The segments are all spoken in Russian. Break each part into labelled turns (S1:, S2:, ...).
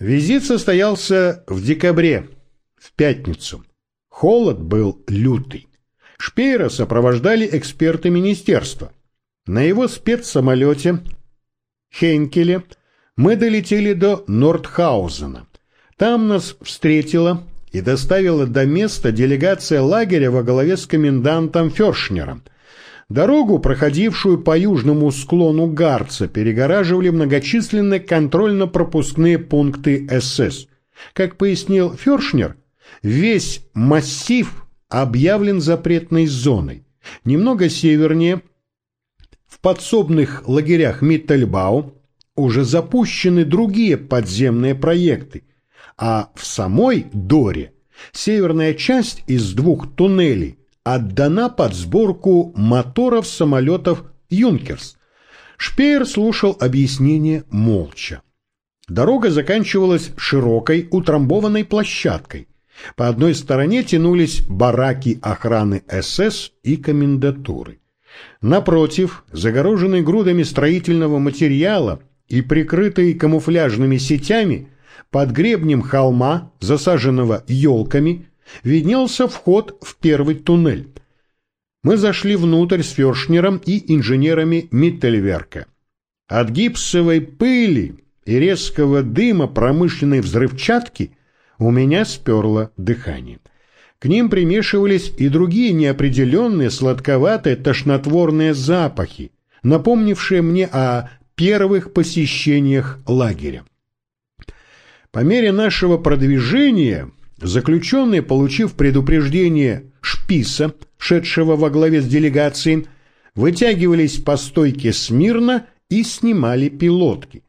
S1: Визит состоялся в декабре, в пятницу. Холод был лютый. Шпеера сопровождали эксперты министерства. На его спецсамолете Хейнкеле мы долетели до Нордхаузена. Там нас встретила и доставила до места делегация лагеря во главе с комендантом Фершнером. Дорогу, проходившую по южному склону Гарца, перегораживали многочисленные контрольно-пропускные пункты СС. Как пояснил Фершнер, весь массив объявлен запретной зоной. Немного севернее, в подсобных лагерях Миттельбау, уже запущены другие подземные проекты, а в самой Доре северная часть из двух туннелей отдана под сборку моторов самолетов «Юнкерс». Шпеер слушал объяснение молча. Дорога заканчивалась широкой утрамбованной площадкой. По одной стороне тянулись бараки охраны СС и комендатуры. Напротив, загороженный грудами строительного материала и прикрытый камуфляжными сетями, под гребнем холма, засаженного елками, виднелся вход в первый туннель. Мы зашли внутрь с Фершнером и инженерами Миттельверка. От гипсовой пыли и резкого дыма промышленной взрывчатки у меня сперло дыхание. К ним примешивались и другие неопределенные сладковатые тошнотворные запахи, напомнившие мне о первых посещениях лагеря. По мере нашего продвижения заключенные, получив предупреждение Шписа, шедшего во главе с делегацией, вытягивались по стойке смирно и снимали пилотки.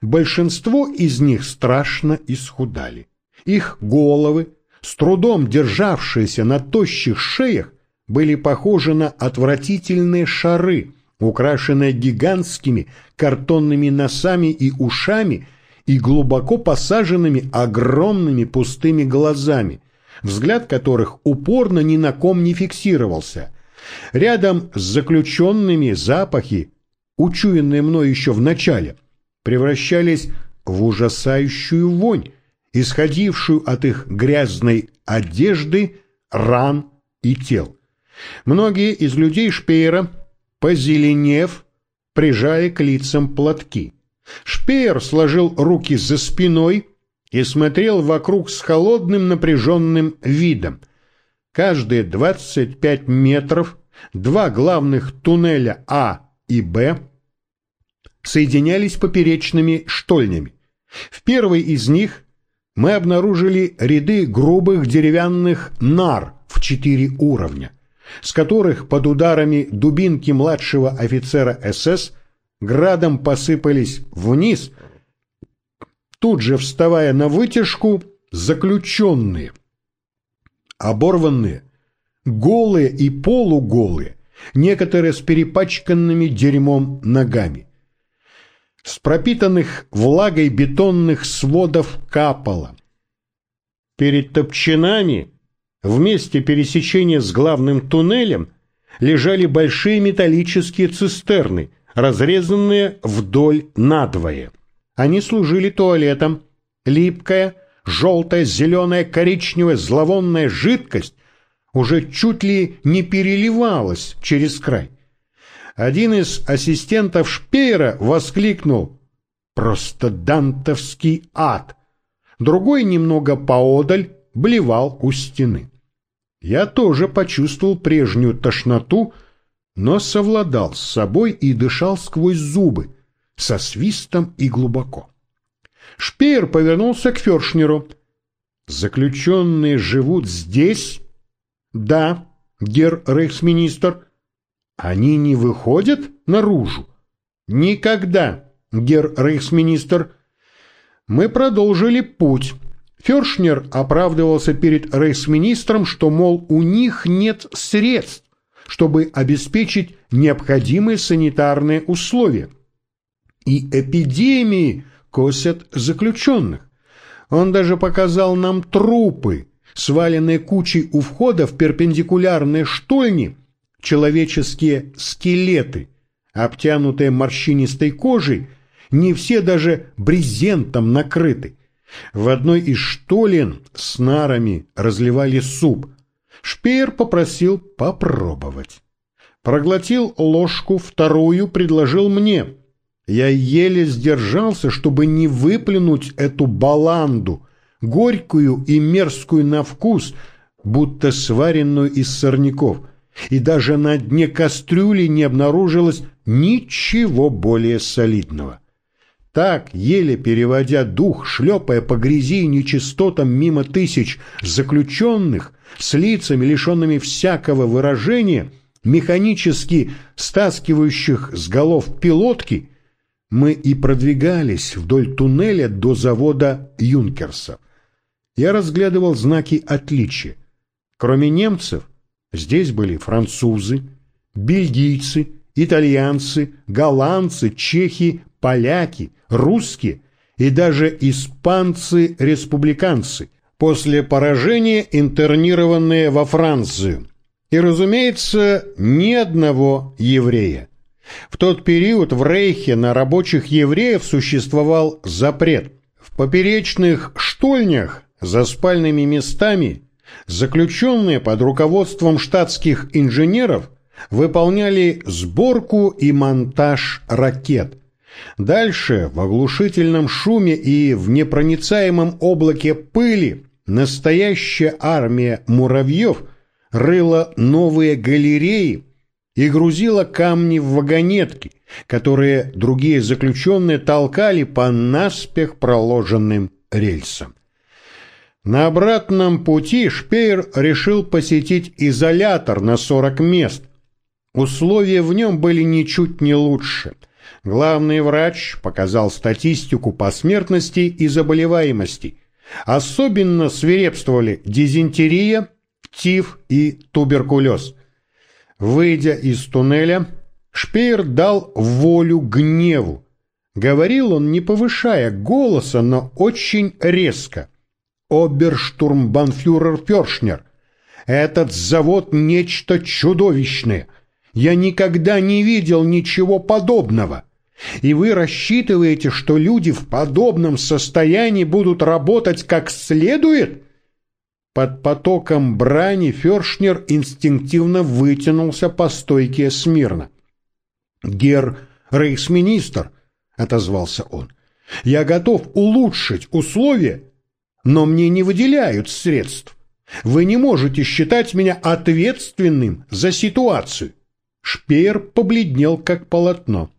S1: Большинство из них страшно исхудали. Их головы, с трудом державшиеся на тощих шеях, были похожи на отвратительные шары, украшенные гигантскими картонными носами и ушами и глубоко посаженными огромными пустыми глазами, взгляд которых упорно ни на ком не фиксировался. Рядом с заключенными запахи, учуянные мной еще в начале, превращались в ужасающую вонь, исходившую от их грязной одежды, ран и тел. Многие из людей Шпеера, позеленев, прижали к лицам платки. Шпеер сложил руки за спиной и смотрел вокруг с холодным напряженным видом. Каждые 25 метров два главных туннеля А и Б соединялись поперечными штольнями. В первой из них мы обнаружили ряды грубых деревянных нар в четыре уровня, с которых под ударами дубинки младшего офицера СС градом посыпались вниз, тут же вставая на вытяжку заключенные, оборванные, голые и полуголые, некоторые с перепачканными дерьмом ногами. С пропитанных влагой бетонных сводов капало. Перед топчинами, в месте пересечения с главным туннелем, лежали большие металлические цистерны, разрезанные вдоль надвое. Они служили туалетом. Липкая, желтая, зеленая, коричневая, зловонная жидкость уже чуть ли не переливалась через край. Один из ассистентов Шпеера воскликнул «Просто дантовский ад!» Другой немного поодаль блевал у стены. Я тоже почувствовал прежнюю тошноту, но совладал с собой и дышал сквозь зубы, со свистом и глубоко. Шпеер повернулся к Фершнеру. «Заключенные живут здесь?» «Да, гер рейхсминистр». Они не выходят наружу? Никогда, гер рейхсминистр. Мы продолжили путь. Фершнер оправдывался перед рейхсминистром, что, мол, у них нет средств, чтобы обеспечить необходимые санитарные условия. И эпидемии косят заключенных. Он даже показал нам трупы, сваленные кучей у входа в перпендикулярные штольни, человеческие скелеты, обтянутые морщинистой кожей, не все даже брезентом накрыты. В одной из штолен с нарами разливали суп. Шпеер попросил попробовать. Проглотил ложку, вторую предложил мне. Я еле сдержался, чтобы не выплюнуть эту баланду, горькую и мерзкую на вкус, будто сваренную из сорняков, и даже на дне кастрюли не обнаружилось ничего более солидного. Так, еле переводя дух, шлепая по грязи и нечистотам мимо тысяч заключенных, с лицами, лишенными всякого выражения, механически стаскивающих с голов пилотки, мы и продвигались вдоль туннеля до завода Юнкерса. Я разглядывал знаки отличия. Кроме немцев, здесь были французы, бельгийцы, итальянцы, голландцы, чехи, поляки, русские и даже испанцы-республиканцы, после поражения интернированные во Францию. И, разумеется, ни одного еврея. В тот период в Рейхе на рабочих евреев существовал запрет. В поперечных штольнях за спальными местами заключенные под руководством штатских инженеров выполняли сборку и монтаж ракет. Дальше, в оглушительном шуме и в непроницаемом облаке пыли, настоящая армия муравьев рыла новые галереи и грузила камни в вагонетки, которые другие заключенные толкали по наспех проложенным рельсам. На обратном пути Шпеер решил посетить изолятор на 40 мест. Условия в нем были ничуть не лучше. Главный врач показал статистику по смертности и заболеваемости. Особенно свирепствовали дизентерия, тиф и туберкулез. Выйдя из туннеля, Шпеер дал волю гневу. Говорил он, не повышая голоса, но очень резко – оберштурмбанфюрер Фершнер. Этот завод нечто чудовищное. Я никогда не видел ничего подобного. И вы рассчитываете, что люди в подобном состоянии будут работать как следует? Под потоком брани Фершнер инстинктивно вытянулся по стойке смирно. «Гер рейхсминистр», — отозвался он, — «я готов улучшить условия но мне не выделяют средств. Вы не можете считать меня ответственным за ситуацию. Шпеер побледнел, как полотно.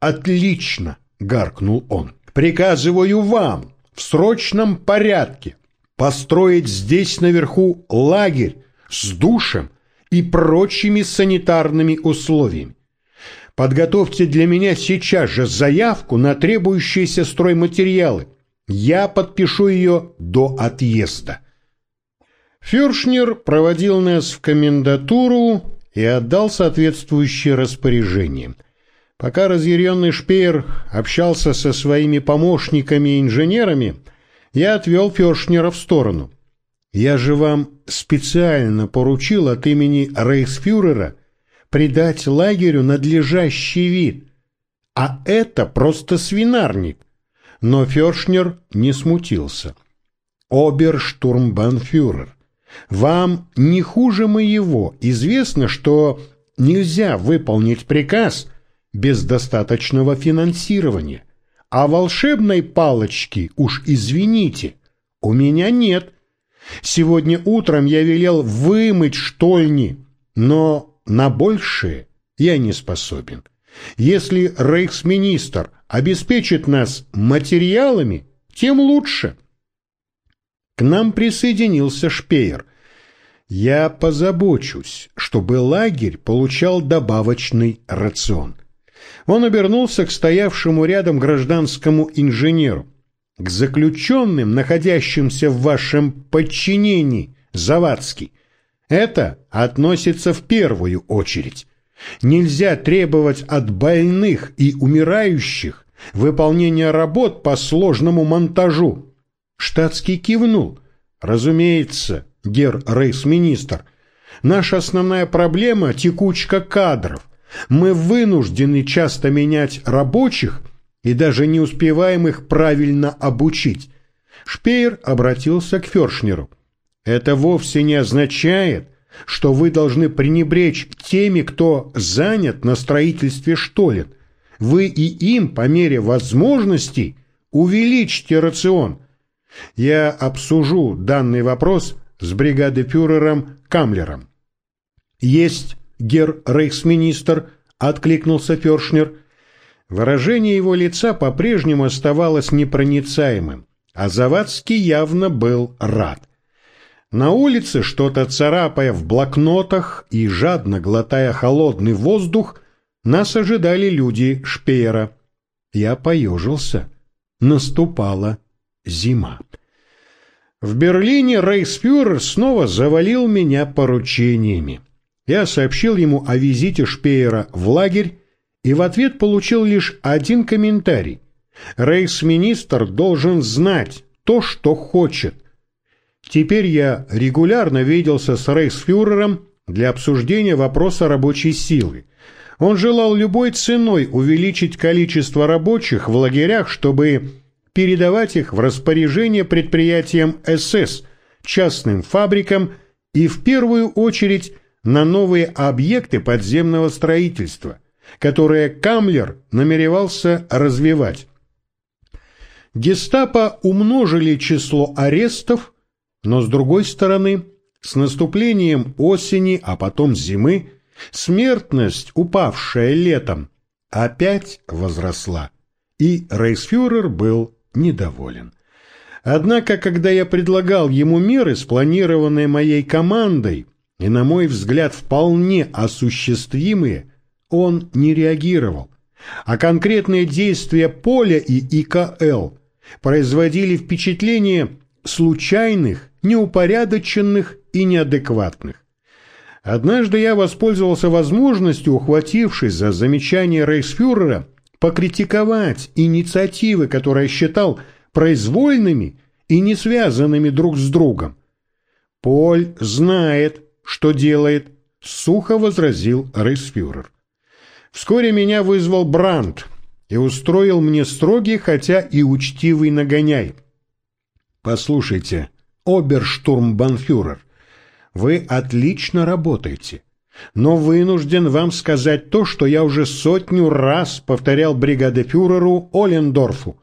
S1: «Отлично!» — гаркнул он. «Приказываю вам в срочном порядке построить здесь наверху лагерь с душем и прочими санитарными условиями. Подготовьте для меня сейчас же заявку на требующиеся стройматериалы. Я подпишу ее до отъезда. Фюршнер проводил нас в комендатуру и отдал соответствующее распоряжение. Пока разъяренный Шпеер общался со своими помощниками и инженерами, я отвел Фюршнера в сторону. «Я же вам специально поручил от имени рейхсфюрера придать лагерю надлежащий вид, а это просто свинарник но Фершнер не смутился. «Оберштурмбанфюрер, вам не хуже моего известно, что нельзя выполнить приказ без достаточного финансирования, а волшебной палочки, уж извините, у меня нет. Сегодня утром я велел вымыть штольни, но на большее я не способен. Если рейхсминистр обеспечит нас материалами, тем лучше. К нам присоединился Шпеер. Я позабочусь, чтобы лагерь получал добавочный рацион. Он обернулся к стоявшему рядом гражданскому инженеру. К заключенным, находящимся в вашем подчинении, Завадский. Это относится в первую очередь. Нельзя требовать от больных и умирающих выполнения работ по сложному монтажу. Штатский кивнул. Разумеется, гер рейс-министр. Наша основная проблема – текучка кадров. Мы вынуждены часто менять рабочих и даже не успеваем их правильно обучить. Шпеер обратился к Фершнеру. Это вовсе не означает, что вы должны пренебречь теми, кто занят на строительстве штолен. Вы и им по мере возможностей увеличьте рацион. Я обсужу данный вопрос с бригадефюрером Камлером. Есть, гер рейхсминистр, откликнулся Фершнер. Выражение его лица по-прежнему оставалось непроницаемым, а Завадский явно был рад. На улице, что-то царапая в блокнотах и жадно глотая холодный воздух, нас ожидали люди Шпеера. Я поежился. Наступала зима. В Берлине рейхсфюрер снова завалил меня поручениями. Я сообщил ему о визите Шпеера в лагерь и в ответ получил лишь один комментарий. Рейхсминистр должен знать то, что хочет – Теперь я регулярно виделся с рейхсфюрером для обсуждения вопроса рабочей силы. Он желал любой ценой увеличить количество рабочих в лагерях, чтобы передавать их в распоряжение предприятиям СС, частным фабрикам и в первую очередь на новые объекты подземного строительства, которые Камлер намеревался развивать. Гестапо умножили число арестов, но с другой стороны, с наступлением осени, а потом зимы, смертность, упавшая летом, опять возросла, и рейсфюрер был недоволен. Однако, когда я предлагал ему меры, спланированные моей командой, и, на мой взгляд, вполне осуществимые, он не реагировал, а конкретные действия Поля и ИКЛ производили впечатление случайных, неупорядоченных и неадекватных. Однажды я воспользовался возможностью, ухватившись за замечание рейхсфюрера, покритиковать инициативы, которые считал произвольными и не связанными друг с другом. «Поль знает, что делает», — сухо возразил рейхсфюрер. Вскоре меня вызвал Брандт и устроил мне строгий, хотя и учтивый нагоняй. «Послушайте, оберштурмбанфюрер, вы отлично работаете, но вынужден вам сказать то, что я уже сотню раз повторял бригадефюреру Олендорфу.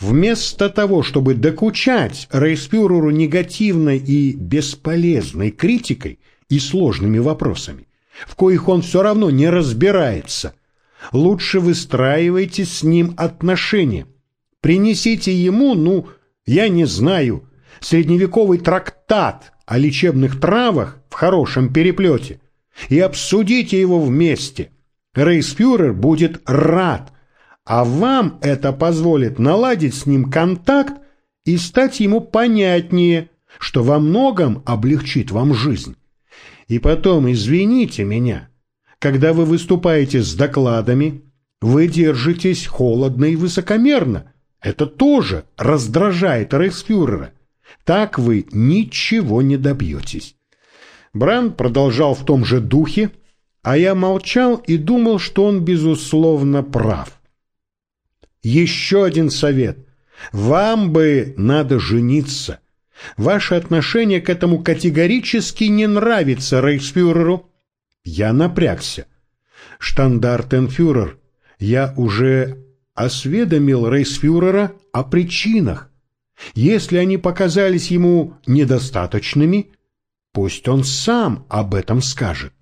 S1: Вместо того, чтобы докучать рейхсфюреру негативной и бесполезной критикой и сложными вопросами, в коих он все равно не разбирается, лучше выстраивайте с ним отношения. Принесите ему, ну, я не знаю, средневековый трактат о лечебных травах в хорошем переплете и обсудите его вместе. Рейсфюрер будет рад, а вам это позволит наладить с ним контакт и стать ему понятнее, что во многом облегчит вам жизнь. И потом, извините меня, когда вы выступаете с докладами, вы держитесь холодно и высокомерно. Это тоже раздражает рейхсфюрера. Так вы ничего не добьетесь. Бранд продолжал в том же духе, а я молчал и думал, что он, безусловно, прав. Еще один совет. Вам бы надо жениться. Ваше отношение к этому категорически не нравится рейхсфюреру. Я напрягся. Штандартенфюрер, я уже осведомил рейхсфюрера о причинах, если они показались ему недостаточными, пусть он сам об этом скажет.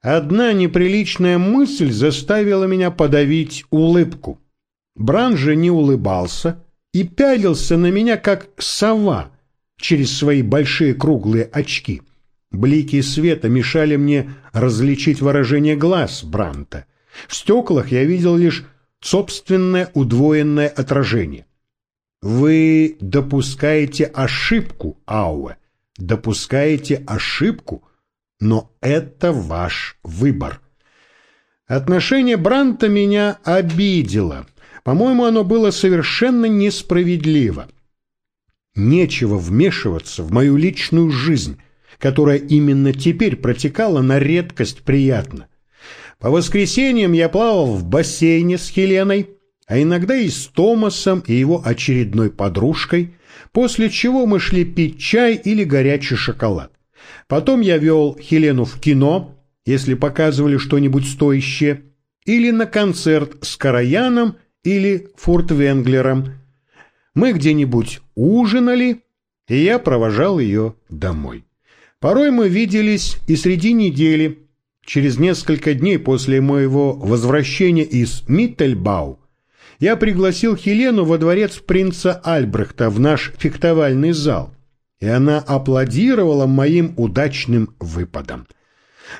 S1: Одна неприличная мысль заставила меня подавить улыбку. Бран же не улыбался и пялился на меня, как сова, через свои большие круглые очки. Блики света мешали мне различить выражение глаз Бранта. В стеклах я видел лишь собственное удвоенное отражение. Вы допускаете ошибку, Ауэ, допускаете ошибку, но это ваш выбор. Отношение Бранта меня обидело. По-моему, оно было совершенно несправедливо. Нечего вмешиваться в мою личную жизнь, которая именно теперь протекала на редкость приятно. По воскресеньям я плавал в бассейне с Хеленой, а иногда и с Томасом и его очередной подружкой, после чего мы шли пить чай или горячий шоколад. Потом я вел Хелену в кино, если показывали что-нибудь стоящее, или на концерт с Караяном или Фуртвенглером. Мы где-нибудь ужинали, и я провожал ее домой. Порой мы виделись и среди недели. Через несколько дней после моего возвращения из Миттельбау я пригласил Хелену во дворец принца Альбрехта в наш фехтовальный зал, и она аплодировала моим удачным выпадом.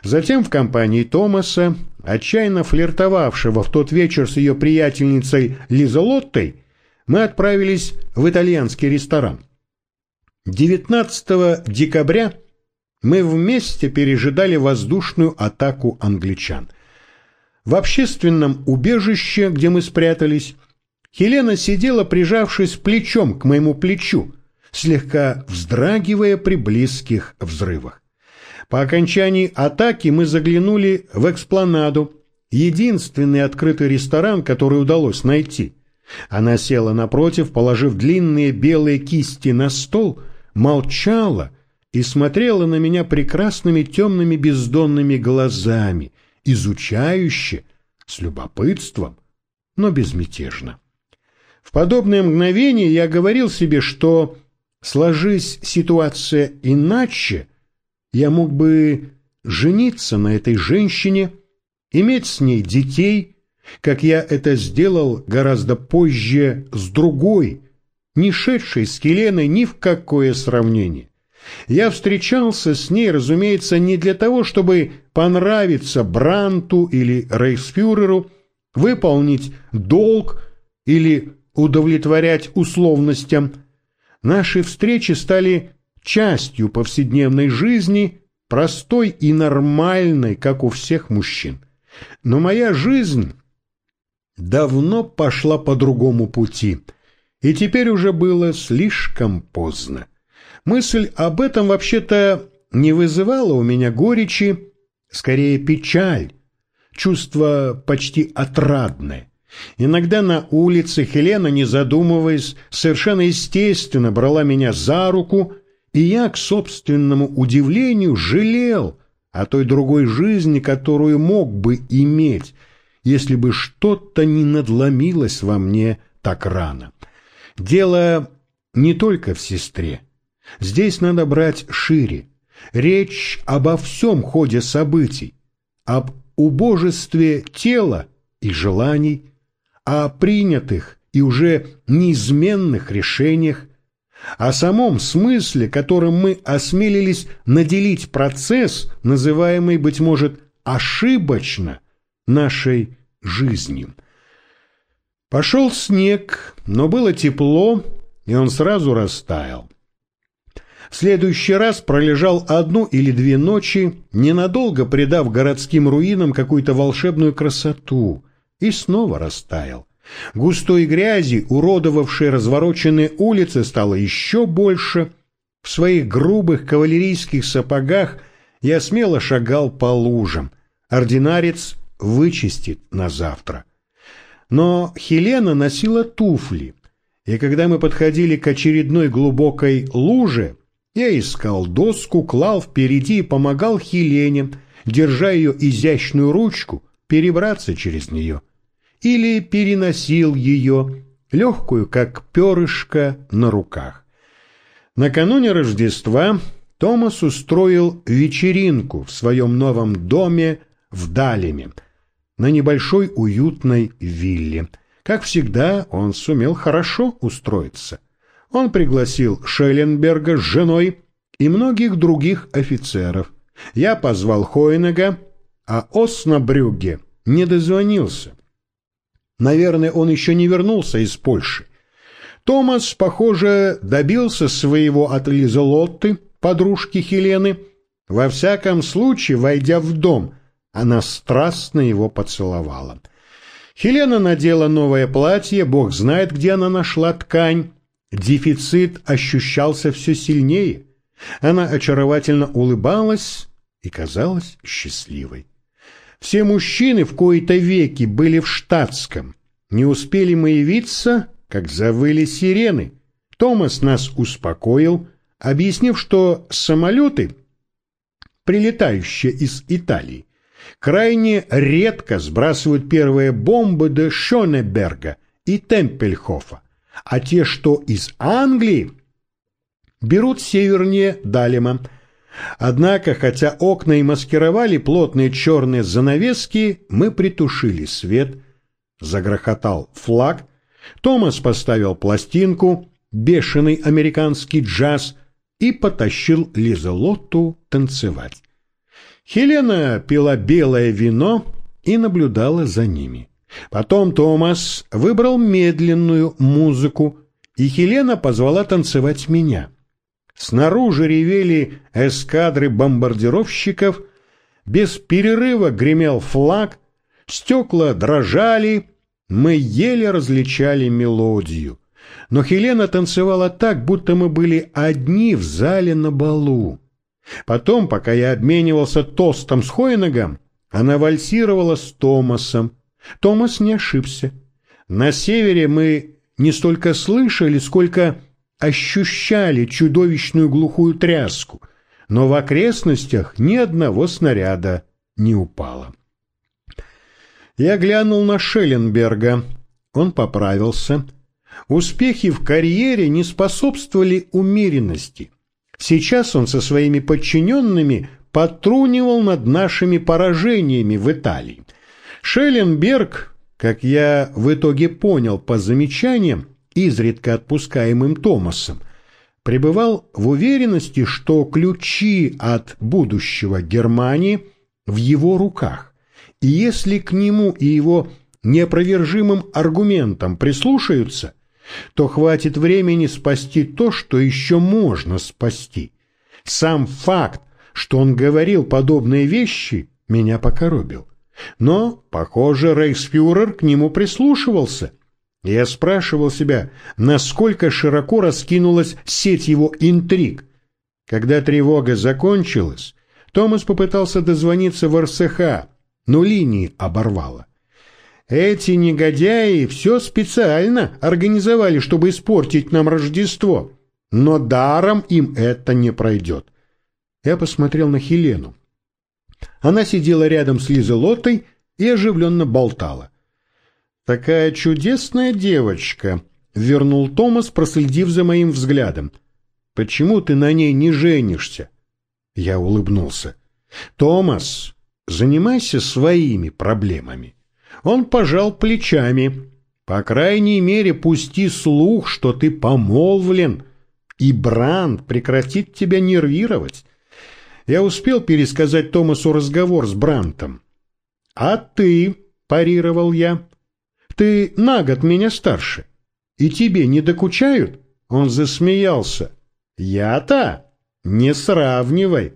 S1: Затем в компании Томаса, отчаянно флиртовавшего в тот вечер с ее приятельницей Лизолоттой, мы отправились в итальянский ресторан. 19 декабря мы вместе пережидали воздушную атаку англичан. В общественном убежище, где мы спрятались, Хелена сидела, прижавшись плечом к моему плечу, слегка вздрагивая при близких взрывах. По окончании атаки мы заглянули в экспланаду, единственный открытый ресторан, который удалось найти. Она села напротив, положив длинные белые кисти на стол, молчала и смотрела на меня прекрасными темными бездонными глазами, изучающе, с любопытством, но безмятежно. В подобное мгновение я говорил себе, что, сложись ситуация иначе, я мог бы жениться на этой женщине, иметь с ней детей, как я это сделал гораздо позже с другой, не шедшей с Келеной ни в какое сравнение. Я встречался с ней, разумеется, не для того, чтобы понравиться Бранту или Рейхсфюреру, выполнить долг или удовлетворять условностям. Наши встречи стали частью повседневной жизни, простой и нормальной, как у всех мужчин. Но моя жизнь давно пошла по другому пути, и теперь уже было слишком поздно. Мысль об этом вообще-то не вызывала у меня горечи, скорее печаль, чувство почти отрадное. Иногда на улице Хелена, не задумываясь, совершенно естественно брала меня за руку и я, к собственному удивлению, жалел о той другой жизни, которую мог бы иметь, если бы что-то не надломилось во мне так рано. Дело не только в сестре. Здесь надо брать шире. Речь обо всем ходе событий, об убожестве тела и желаний, о принятых и уже неизменных решениях, о самом смысле, которым мы осмелились наделить процесс, называемый, быть может, ошибочно нашей жизнью. Пошел снег, но было тепло, и он сразу растаял. В следующий раз пролежал одну или две ночи, ненадолго придав городским руинам какую-то волшебную красоту, и снова растаял. Густой грязи, уродовавшей развороченные улицы, стало еще больше. В своих грубых кавалерийских сапогах я смело шагал по лужам. Ординарец вычистит на завтра. Но Хелена носила туфли, и когда мы подходили к очередной глубокой луже, я искал доску, клал впереди и помогал Хелене, держа ее изящную ручку, перебраться через нее или переносил ее, легкую, как перышко, на руках. Накануне Рождества Томас устроил вечеринку в своем новом доме в Далеме, на небольшой уютной вилле. Как всегда, он сумел хорошо устроиться. Он пригласил Шелленберга с женой и многих других офицеров. Я позвал Хойнега, а Оснабрюгге не дозвонился. Наверное, он еще не вернулся из Польши. Томас, похоже, добился своего от Лизы Лотты, подружки Хелены. Во всяком случае, войдя в дом, она страстно его поцеловала. Хелена надела новое платье, бог знает, где она нашла ткань. Дефицит ощущался все сильнее. Она очаровательно улыбалась и казалась счастливой. Все мужчины в кои-то веки были в штатском. Не успели мы явиться, как завыли сирены. Томас нас успокоил, объяснив, что самолеты, прилетающие из Италии, крайне редко сбрасывают первые бомбы до Шонеберга и Темпельхофа, а те, что из Англии, берут севернее Далема. Однако, хотя окна и маскировали плотные черные занавески, мы притушили свет, загрохотал флаг, Томас поставил пластинку, бешеный американский джаз и потащил Лизелотту танцевать. Хелена пила белое вино и наблюдала за ними. Потом Томас выбрал медленную музыку, и Хелена позвала танцевать меня. Снаружи ревели эскадры бомбардировщиков, без перерыва гремел флаг, стекла дрожали, мы еле различали мелодию. Но Хелена танцевала так, будто мы были одни в зале на балу. Потом, пока я обменивался тостом с Хойнегом, она вальсировала с Томасом. Томас не ошибся. На севере мы не столько слышали, сколько ощущали чудовищную глухую тряску, но в окрестностях ни одного снаряда не упало. Я глянул на Шелленберга. Он поправился. Успехи в карьере не способствовали умеренности. Сейчас он со своими подчиненными потрунивал над нашими поражениями в Италии. Шелленберг, как я в итоге понял по замечаниям, изредка отпускаемым Томасом, пребывал в уверенности, что ключи от будущего Германии в его руках. И если к нему и его неопровержимым аргументам прислушаются – то хватит времени спасти то, что еще можно спасти. Сам факт, что он говорил подобные вещи, меня покоробил. Но, похоже, рейхсфюрер к нему прислушивался. Я спрашивал себя, насколько широко раскинулась сеть его интриг. Когда тревога закончилась, Томас попытался дозвониться в РСХ, но линии оборвало. Эти негодяи все специально организовали, чтобы испортить нам Рождество. Но даром им это не пройдет. Я посмотрел на Хелену. Она сидела рядом с Лизелотой и оживленно болтала. «Такая чудесная девочка», — вернул Томас, проследив за моим взглядом. «Почему ты на ней не женишься?» Я улыбнулся. «Томас, занимайся своими проблемами. Он пожал плечами. По крайней мере, пусти слух, что ты помолвлен, и Бранд прекратит тебя нервировать. Я успел пересказать Томасу разговор с Брантом. «А ты?» — парировал я. «Ты на год меня старше. И тебе не докучают?» Он засмеялся. «Я-то? Не сравнивай.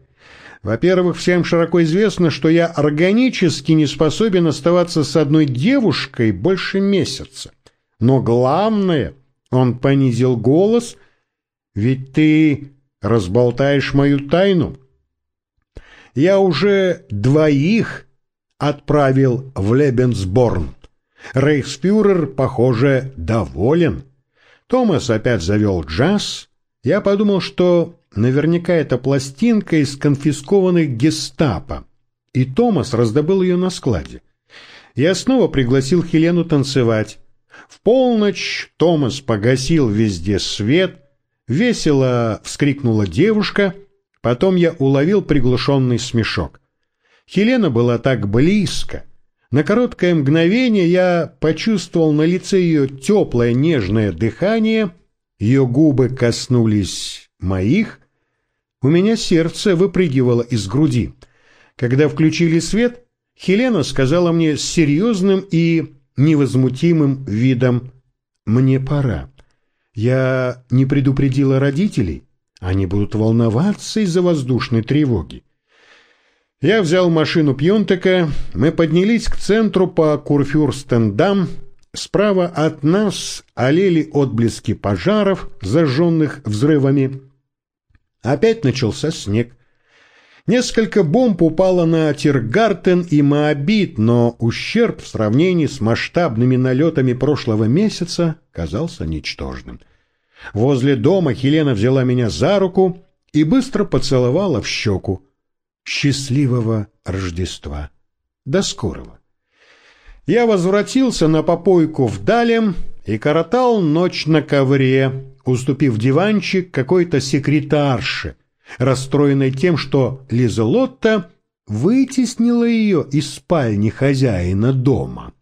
S1: Во-первых, всем широко известно, что я органически не способен оставаться с одной девушкой больше месяца. Но главное, он понизил голос, ведь ты разболтаешь мою тайну. Я уже двоих отправил в Лебенсборн. Рейхспюрер, похоже, доволен. Томас опять завел джаз. Я подумал, что Наверняка это пластинка из конфискованных гестапо, и Томас раздобыл ее на складе. Я снова пригласил Хелену танцевать. В полночь Томас погасил везде свет, весело вскрикнула девушка, потом я уловил приглушенный смешок. Хелена была так близко. На короткое мгновение я почувствовал на лице ее теплое нежное дыхание, ее губы коснулись моих, у меня сердце выпрыгивало из груди. Когда включили свет, Хелена сказала мне с серьезным и невозмутимым видом «Мне пора. Я не предупредила родителей. Они будут волноваться из-за воздушной тревоги». Я взял машину Пьонтека, мы поднялись к центру по Курфюрстендам, справа от нас олели отблески пожаров, зажженных взрывами, Опять начался снег. Несколько бомб упало на Тиргартен и Моабит, но ущерб в сравнении с масштабными налетами прошлого месяца казался ничтожным. Возле дома Хелена взяла меня за руку и быстро поцеловала в щеку. Счастливого Рождества! До скорого! Я возвратился на попойку в Далем и коротал ночь на ковре, уступив диванчик какой-то секретарше — расстроенной тем, что Лиза Лотта вытеснила ее из спальни хозяина дома.